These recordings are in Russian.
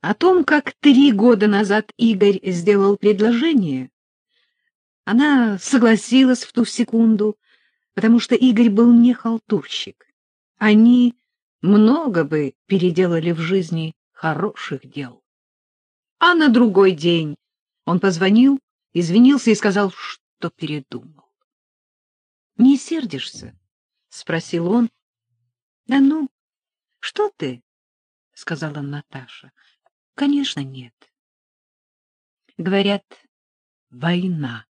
О том, как три года назад Игорь сделал предложение, она согласилась в ту секунду, потому что Игорь был не халтурщик. Они много бы переделали в жизни хороших дел. А на другой день он позвонил, извинился и сказал, что передумал. — Не сердишься? — спросил он. — Да ну, что ты? — сказала Наташа. — Конечно, нет. Говорят, война.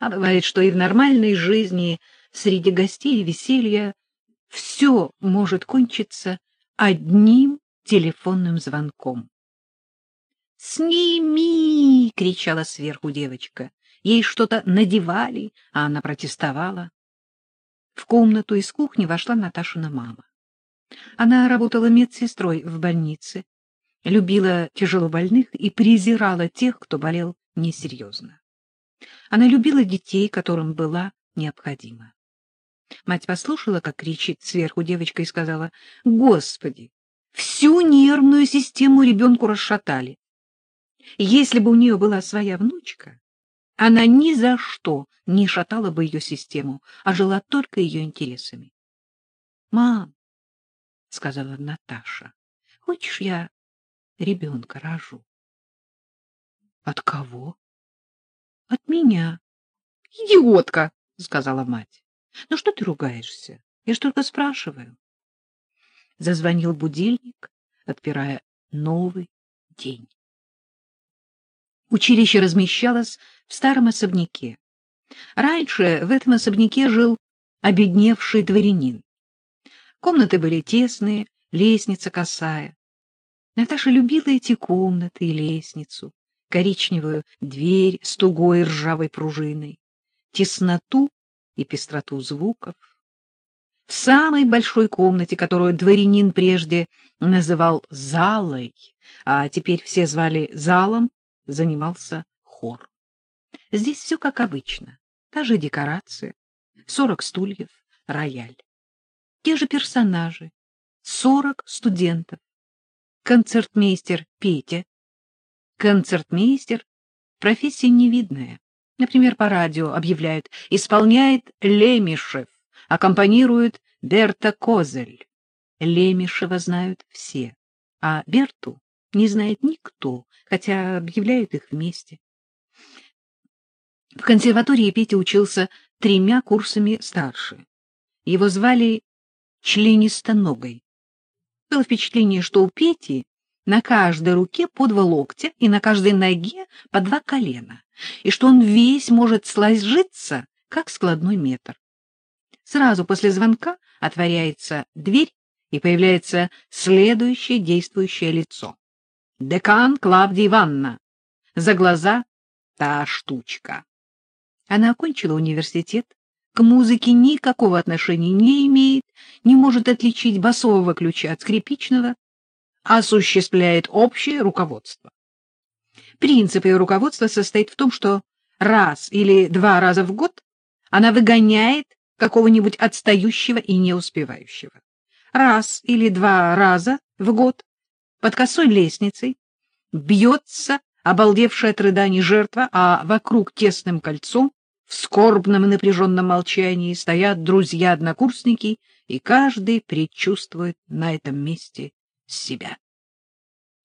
А бывает, что и в нормальной жизни среди гостей и веселья все может кончиться одним телефонным звонком. «Сними!» — кричала сверху девочка. Ей что-то надевали, а она протестовала. В комнату из кухни вошла Наташина мама. Она работала медсестрой в больнице, любила тяжелобольных и презирала тех, кто болел несерьезно. Она любила детей, которым была необходима. Мать послушала, как кричит сверху девочка, и сказала, «Господи, всю нервную систему ребенку расшатали. Если бы у нее была своя внучка, она ни за что не шатала бы ее систему, а жила только ее интересами. — Мам, — сказала Наташа, — хочешь, я ребенка рожу? — От кого? — От меня. — Идиотка, — сказала мать. — Ну что ты ругаешься? Я ж только спрашиваю. Зазвонил будильник, отпирая новый день. Училище размещалось в старом особняке. Раньше в этом особняке жил обедневший дворянин. Комнаты были тесные, лестница косая. Наташа любила эти комнаты и лестницу, коричневую дверь с тугой ржавой пружиной, тесноту и пестроту звуков. В самой большой комнате, которую дворянин прежде называл залой, а теперь все звали залом, занимался хор. Здесь все как обычно. Та же декорация, сорок стульев, рояль. Те же персонажи, сорок студентов. Концертмейстер Петя. Концертмейстер — профессия невидная. Например, по радио объявляют «Исполняет Лемишев», аккомпанирует Берта Козель. Лемишева знают все, а Берту не знает никто, хотя объявляют их вместе. В консерватории Петя учился тремя курсами старше. Его звали членистоногой. Было впечатление, что у Пети на каждой руке по два локтя и на каждой ноге по два колена, и что он весь может сложиться, как складной метр. Сразу после звонка отворяется дверь, и появляется следующее действующее лицо. Декан Клавдия Ивановна. За глаза та штучка. Она окончила университет, к музыке никакого отношения не имеет, не может отличить басового ключа от скрипичного, осуществляет общее руководство. Принцип ее руководства состоит в том, что раз или два раза в год она выгоняет какого-нибудь отстающего и не успевающего. Раз или два раза в год под косой лестницей бьется обалдевшая от рыданий жертва, а вокруг тесным кольцом в скорбном и напряженном молчании стоят друзья-однокурсники, и каждый предчувствует на этом месте себя.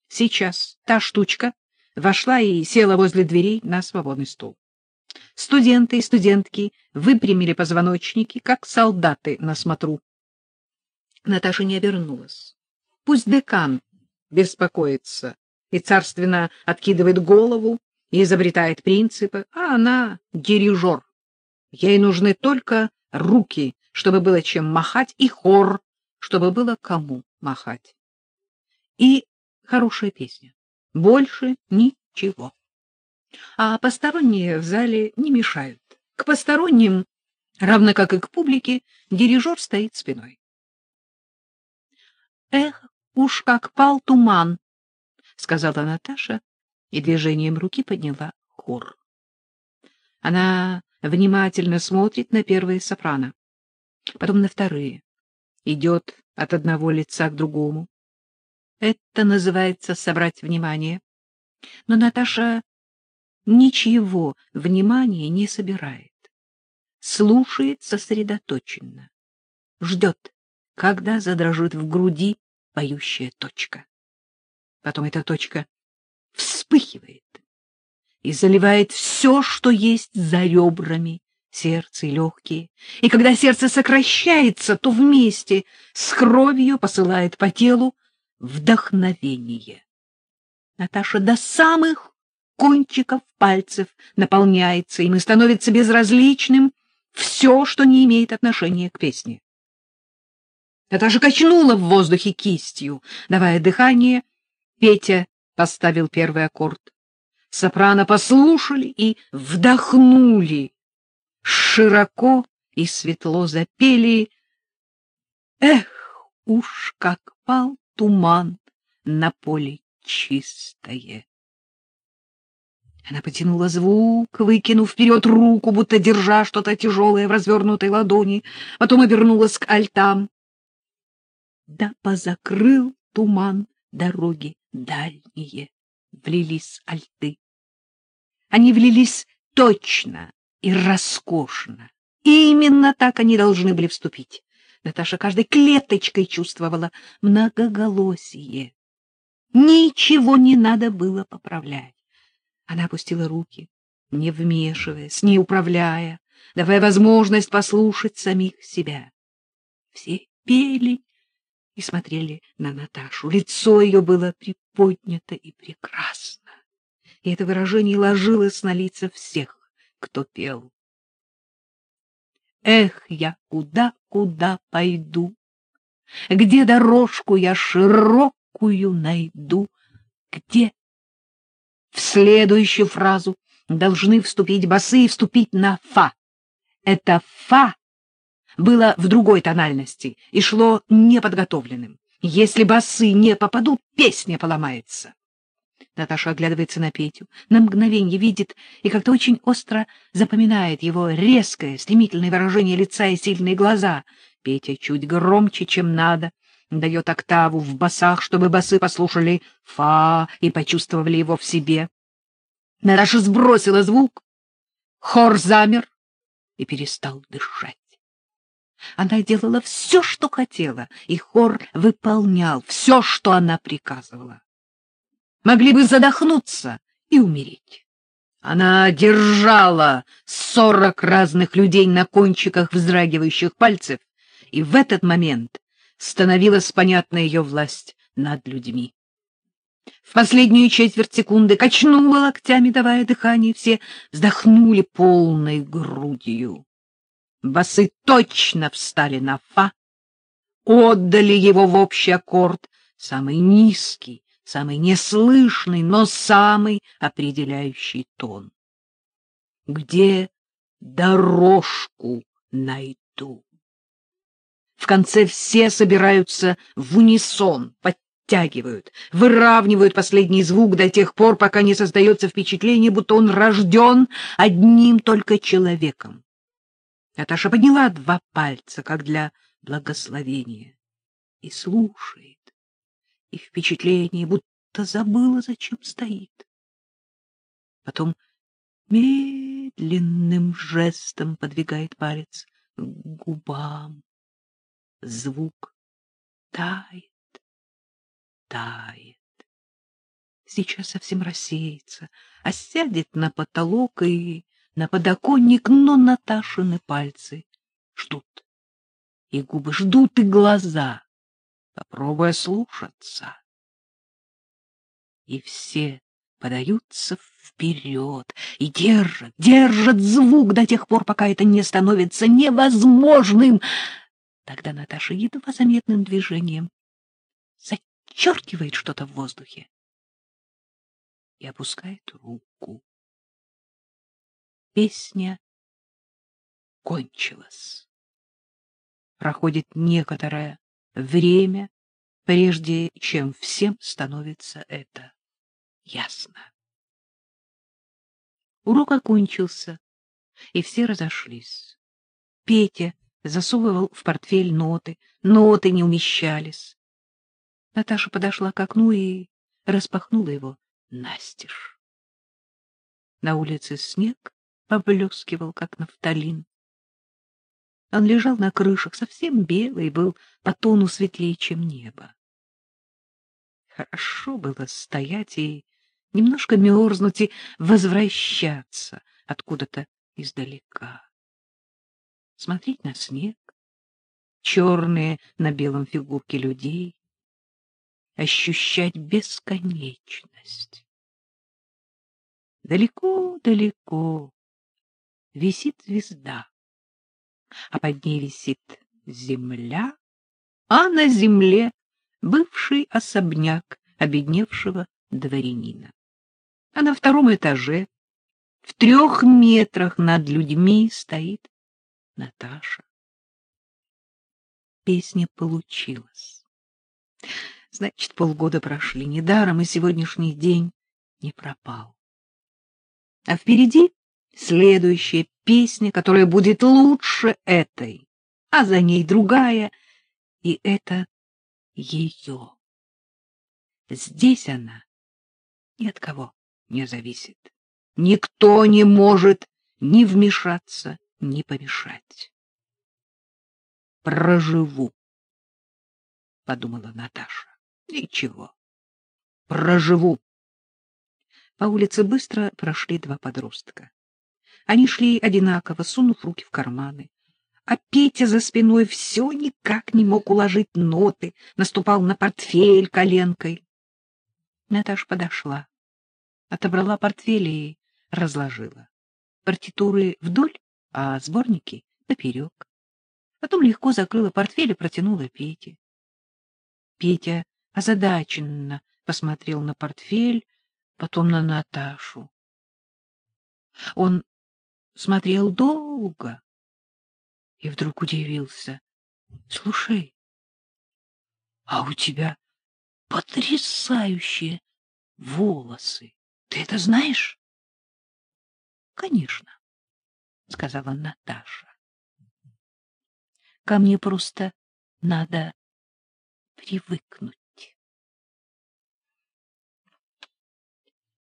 Сейчас та штучка вошла и села возле дверей на свободный стул. Студенты и студентки выпрямили позвоночники, как солдаты на смотру. Наташа не обернулась. Пусть декан беспокоится и царственно откидывает голову и изобретает принципы, а она — дирижер. Ей нужны только руки, чтобы было чем махать, и хор, чтобы было кому махать. И хорошая песня. Больше ничего. А посторонние в зале не мешают. К посторонним, равно как и к публике, дирижер стоит спиной. Эх, уж как пал туман, — сказала Наташа и движением руки подняла хор. Она внимательно смотрит на первые сопрано, потом на вторые, идет от одного лица к другому. Это называется собрать внимание. Но Наташа ничего внимания не собирает. Слушает сосредоточенно. Ждет, когда задрожит в груди поющая точка. Потом эта точка вспыхивает и заливает все, что есть за ребрами, сердце и легкие. И когда сердце сокращается, то вместе с кровью посылает по телу вдохновение. Наташа до самых кончиков пальцев наполняется им и становится безразличным все, что не имеет отношения к песне. Наташа качнула в воздухе кистью, давая дыхание. Петя поставил первый аккорд. Сопрано послушали и вдохнули. Широко и светло запели. Эх, уж как пал туман на поле чистое. Она потянула звук, выкинув вперед руку, будто держа что-то тяжелое в развернутой ладони, потом обернулась к альтам. Да позакрыл туман дороги дальние, влились альты. Они влились точно и роскошно. И именно так они должны были вступить. Наташа каждой клеточкой чувствовала многоголосие. Ничего не надо было поправлять. Она опустила руки, не вмешиваясь, не управляя, давая возможность послушать самих себя. Все пели и смотрели на Наташу. Лицо ее было приподнято и прекрасно, и это выражение ложилось на лица всех, кто пел. Эх, я куда-куда пойду, где дорожку я широкую найду, где в следующую фразу должны вступить басы и вступить на «фа». Это «фа» было в другой тональности и шло неподготовленным. Если басы не попадут, песня поломается. Наташа оглядывается на Петю, на мгновенье видит и как-то очень остро запоминает его резкое, стремительное выражение лица и сильные глаза. Петя чуть громче, чем надо, дает октаву в басах, чтобы басы послушали фа и почувствовали его в себе. Наташа сбросила звук, хор замер и перестал дышать. Она делала все, что хотела, и хор выполнял все, что она приказывала. Могли бы задохнуться и умереть. Она держала сорок разных людей на кончиках вздрагивающих пальцев, и в этот момент становилась понятна ее власть над людьми. В последнюю четверть секунды качнула локтями, давая дыхание, все вздохнули полной грудью. Басы точно встали на фа, отдали его в общий аккорд, самый низкий, самый неслышный, но самый определяющий тон. Где дорожку найду? В конце все собираются в унисон, подтягивают, выравнивают последний звук до тех пор, пока не создается впечатление, будто он рожден одним только человеком. Наташа подняла два пальца, как для благословения, и слушает, и впечатление, будто забыла, зачем стоит. Потом медленным жестом подвигает палец к губам звук тает, тает. Сейчас совсем рассеется, а сядет на потолок и на подоконник, но Наташины пальцы ждут. И губы ждут, и глаза, попробуя слушаться. И все подаются вперед и держат, держат звук до тех пор, пока это не становится невозможным. Тогда Наташа едва заметным движением зачеркивает что-то в воздухе и опускает руку. Песня кончилась. Проходит некоторое время, прежде чем всем становится это ясно. Урок окончился, и все разошлись. Петя засовывал в портфель ноты, ноты не умещались. Наташа подошла к окну и распахнула его настежь. На улице снег поблескивал, как нафталин. Он лежал на крышах, совсем белый, был по тону светлее, чем небо. Хорошо было стоять и немножко мерзнуть и возвращаться откуда-то издалека. Смотреть на снег, черные на белом фигурки людей, ощущать бесконечность. Далеко-далеко висит звезда, а под ней висит земля, а на земле бывший особняк обедневшего дворянина. А на втором этаже, в трех метрах над людьми, стоит Наташа. Песня получилась. Значит, полгода прошли недаром, и сегодняшний день не пропал. А впереди следующая песня, которая будет лучше этой, а за ней другая, и это ее. Здесь она ни от кого не зависит. Никто не может ни вмешаться, ни помешать. Проживу, — подумала Наташа. Ничего, проживу. По улице быстро прошли два подростка. Они шли одинаково, сунув руки в карманы а Петя за спиной все никак не мог уложить ноты, наступал на портфель коленкой. Наташа подошла, отобрала портфель и разложила. Партитуры вдоль, а сборники поперек. Потом легко закрыла портфель и протянула Пете. Петя озадаченно посмотрел на портфель, потом на Наташу. Он смотрел долго, и вдруг удивился. — Слушай, а у тебя потрясающие волосы. Ты это знаешь? — Конечно, — сказала Наташа. — Ко мне просто надо привыкнуть.